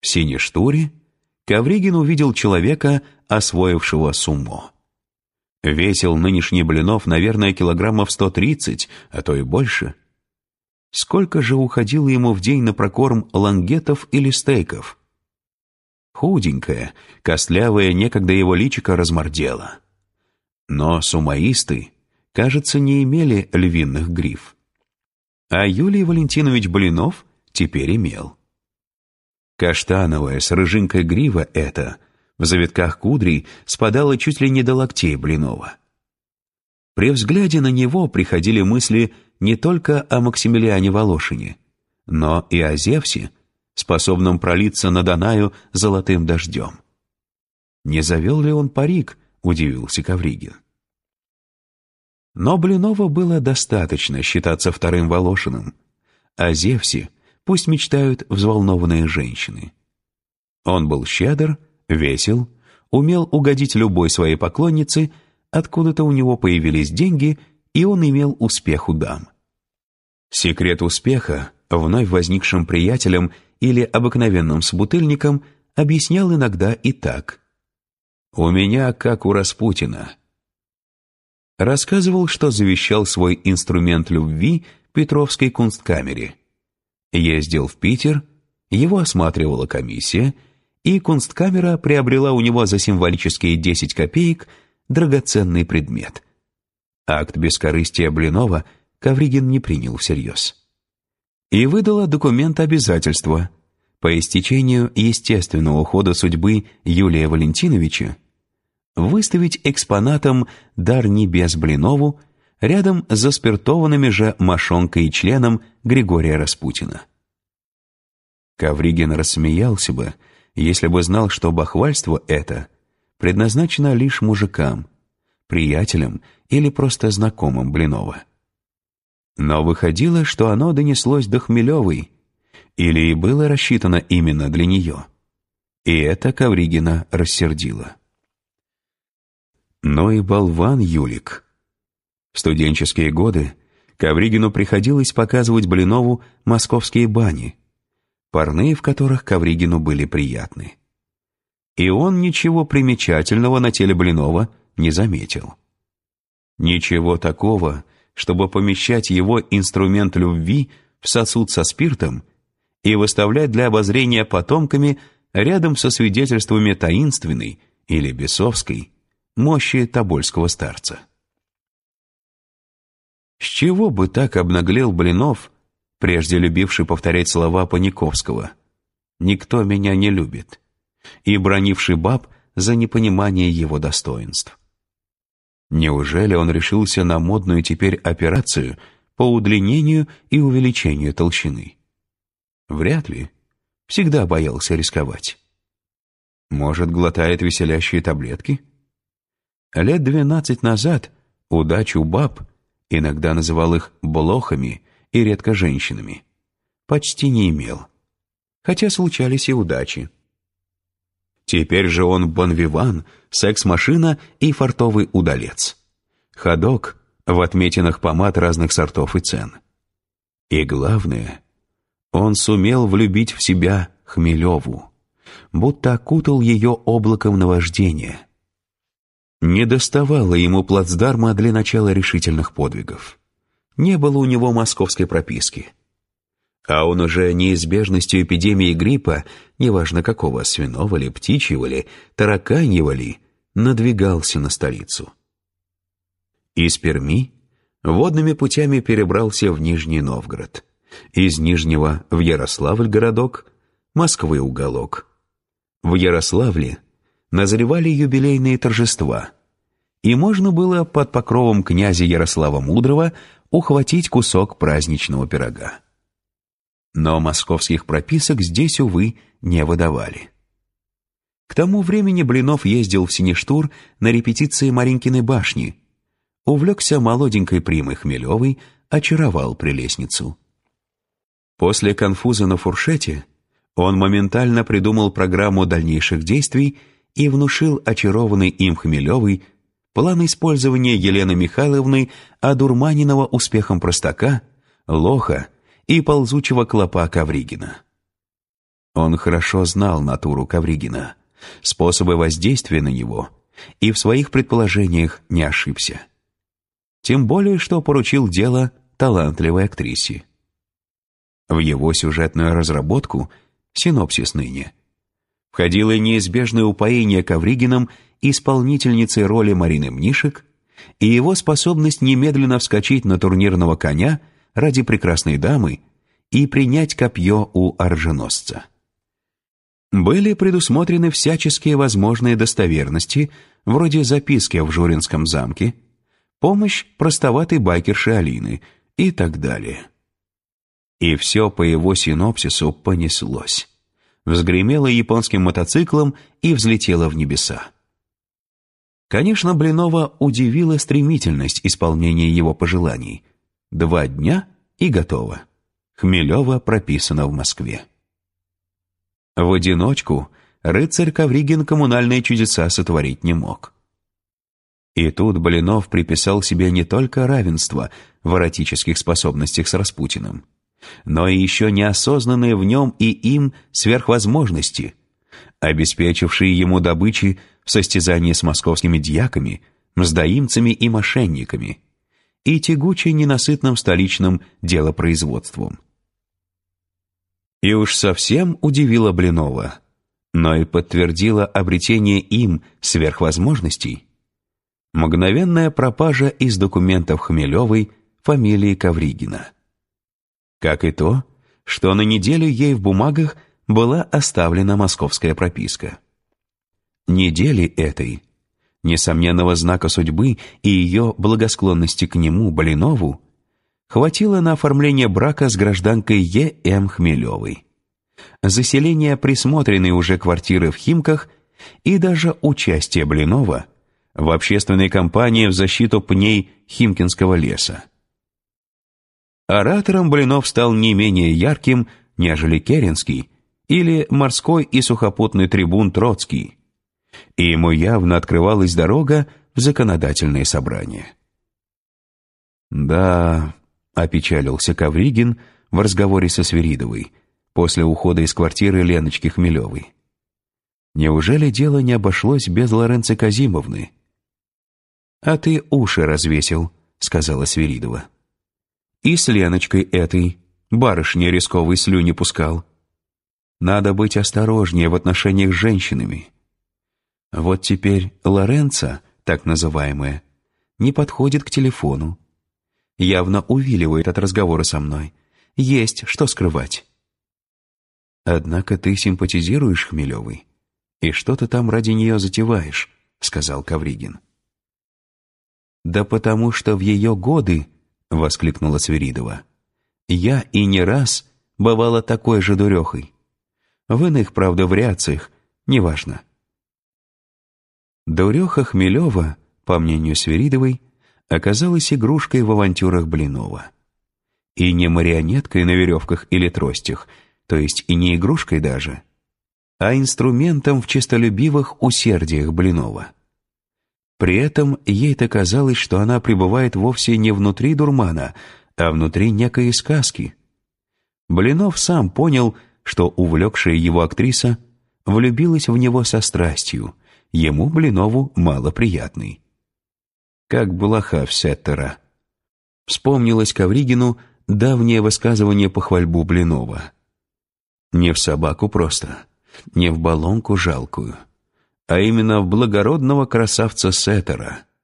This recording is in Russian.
В Синештуре Ковригин увидел человека, освоившего сумо. Весил нынешний Блинов, наверное, килограммов 130, а то и больше. Сколько же уходило ему в день на прокорм лангетов или стейков? Худенькое, костлявое некогда его личико размордело. Но сумаисты, кажется, не имели львиных гриф. А Юлий Валентинович Блинов теперь имел. Каштановая с рыжинкой грива эта, в завитках кудрей, спадала чуть ли не до локтей Блинова. При взгляде на него приходили мысли не только о Максимилиане Волошине, но и о Зевсе, способном пролиться на Данаю золотым дождем. «Не завел ли он парик?» — удивился Ковригин. Но Блинова было достаточно считаться вторым Волошиным. О Зевсе пусть мечтают взволнованные женщины. Он был щедр, весел, умел угодить любой своей поклоннице, откуда-то у него появились деньги, и он имел успех у дам. Секрет успеха вновь возникшим приятелям или обыкновенным собутыльникам объяснял иногда и так. «У меня, как у Распутина». Рассказывал, что завещал свой инструмент любви Петровской кунсткамере. Ездил в Питер, его осматривала комиссия, и кунсткамера приобрела у него за символические 10 копеек драгоценный предмет. Акт бескорыстия Блинова Ковригин не принял всерьез и выдала документ обязательства по истечению естественного хода судьбы Юлия Валентиновича выставить экспонатом дар небес Блинову рядом с заспиртованными же мошонкой и членом Григория Распутина. Ковригин рассмеялся бы, если бы знал, что бахвальство это предназначено лишь мужикам, приятелям или просто знакомым Блинова. Но выходило, что оно донеслось до Хмелевой, или и было рассчитано именно для нее. И это Ковригина рассердило. Но и болван Юлик. Студенческие годы Ковригину приходилось показывать Блинову московские бани, парные в которых Ковригину были приятны. И он ничего примечательного на теле Блинова не заметил. Ничего такого, чтобы помещать его инструмент любви в сосуд со спиртом и выставлять для обозрения потомками рядом со свидетельствами таинственной или бесовской мощи тобольского старца. Чего бы так обнаглел Блинов, прежде любивший повторять слова Паниковского «Никто меня не любит» и бронивший баб за непонимание его достоинств? Неужели он решился на модную теперь операцию по удлинению и увеличению толщины? Вряд ли. Всегда боялся рисковать. Может, глотает веселящие таблетки? Лет двенадцать назад удачу баб, иногда называл их блохами и редко женщинами, почти не имел. Хотя случались и удачи. Теперь же он бонвиван, секс-машина и фартовый удалец. Ходок в отметинах помад разных сортов и цен. И главное, он сумел влюбить в себя Хмелеву, будто окутал ее облаком наваждения. Не доставало ему плацдарма для начала решительных подвигов. Не было у него московской прописки. А он уже неизбежностью эпидемии гриппа, неважно какого, свиного ли, птичьего ли, тараканьего ли, надвигался на столицу. Из Перми водными путями перебрался в Нижний Новгород, из Нижнего в Ярославль городок, Москвы уголок. В Ярославле назревали юбилейные торжества, и можно было под покровом князя Ярослава Мудрого ухватить кусок праздничного пирога но московских прописок здесь, увы, не выдавали. К тому времени Блинов ездил в Синештур на репетиции Маринкиной башни, увлекся молоденькой примой Хмелевой, очаровал прелестницу. После конфуза на фуршете он моментально придумал программу дальнейших действий и внушил очарованный им Хмелевой план использования Елены Михайловны одурманенного успехом простака, лоха и ползучего клопа Ковригина. Он хорошо знал натуру Ковригина, способы воздействия на него и в своих предположениях не ошибся. Тем более, что поручил дело талантливой актрисе. В его сюжетную разработку, синопсис ныне, входило неизбежное упоение Ковригином исполнительницей роли Марины Мнишек и его способность немедленно вскочить на турнирного коня ради прекрасной дамы и принять копье у оруженосца. Были предусмотрены всяческие возможные достоверности, вроде записки в Журинском замке, помощь простоватой байкерши Алины и так далее. И все по его синопсису понеслось. Взгремело японским мотоциклом и взлетело в небеса. Конечно, Блинова удивила стремительность исполнения его пожеланий. Два дня и готово. Хмелева прописана в Москве. В одиночку рыцарь Ковригин коммунальные чудеса сотворить не мог. И тут Блинов приписал себе не только равенство в эротических способностях с Распутиным, но и еще неосознанные в нем и им сверхвозможности, обеспечившие ему добычи в состязании с московскими дьяками, мздоимцами и мошенниками и тягуче ненасытным столичным делопроизводством. И уж совсем удивило Блинова, но и подтвердило обретение им сверхвозможностей мгновенная пропажа из документов Хмелевой фамилии Ковригина. Как и то, что на неделю ей в бумагах была оставлена московская прописка. Недели этой, несомненного знака судьбы и ее благосклонности к нему, Блинову, хватило на оформление брака с гражданкой Е.М. Хмелевой, заселение присмотренной уже квартиры в Химках и даже участие Блинова в общественной кампании в защиту пней Химкинского леса. Оратором Блинов стал не менее ярким, нежели Керенский или морской и сухопутный трибун Троцкий, и ему явно открывалась дорога в законодательные собрания. «Да», — опечалился Ковригин в разговоре со Свиридовой после ухода из квартиры Леночки Хмелевой. «Неужели дело не обошлось без Лоренци Казимовны?» «А ты уши развесил», — сказала Свиридова. «И с Леночкой этой, барышня рисковой слюни пускал. Надо быть осторожнее в отношениях с женщинами. Вот теперь Лоренца, так называемая, не подходит к телефону. Явно увиливает от разговора со мной. Есть что скрывать. Однако ты симпатизируешь Хмелевой, и что ты там ради нее затеваешь, сказал Кавригин. Да потому что в ее годы, воскликнула Свиридова, я и не раз бывала такой же дурехой. В иных, правда, вариациях, неважно. Дуреха Хмелева, по мнению Свиридовой, оказалась игрушкой в авантюрах Блинова. И не марионеткой на веревках или тростях, то есть и не игрушкой даже, а инструментом в честолюбивых усердиях Блинова. При этом ей-то казалось, что она пребывает вовсе не внутри дурмана, а внутри некой сказки. Блинов сам понял, что увлекшая его актриса влюбилась в него со страстью — ему, Блинову, малоприятный. Как блоха в Сеттера. Вспомнилось Ковригину давнее высказывание похвальбу Блинова. Не в собаку просто, не в баллонку жалкую, а именно в благородного красавца Сеттера —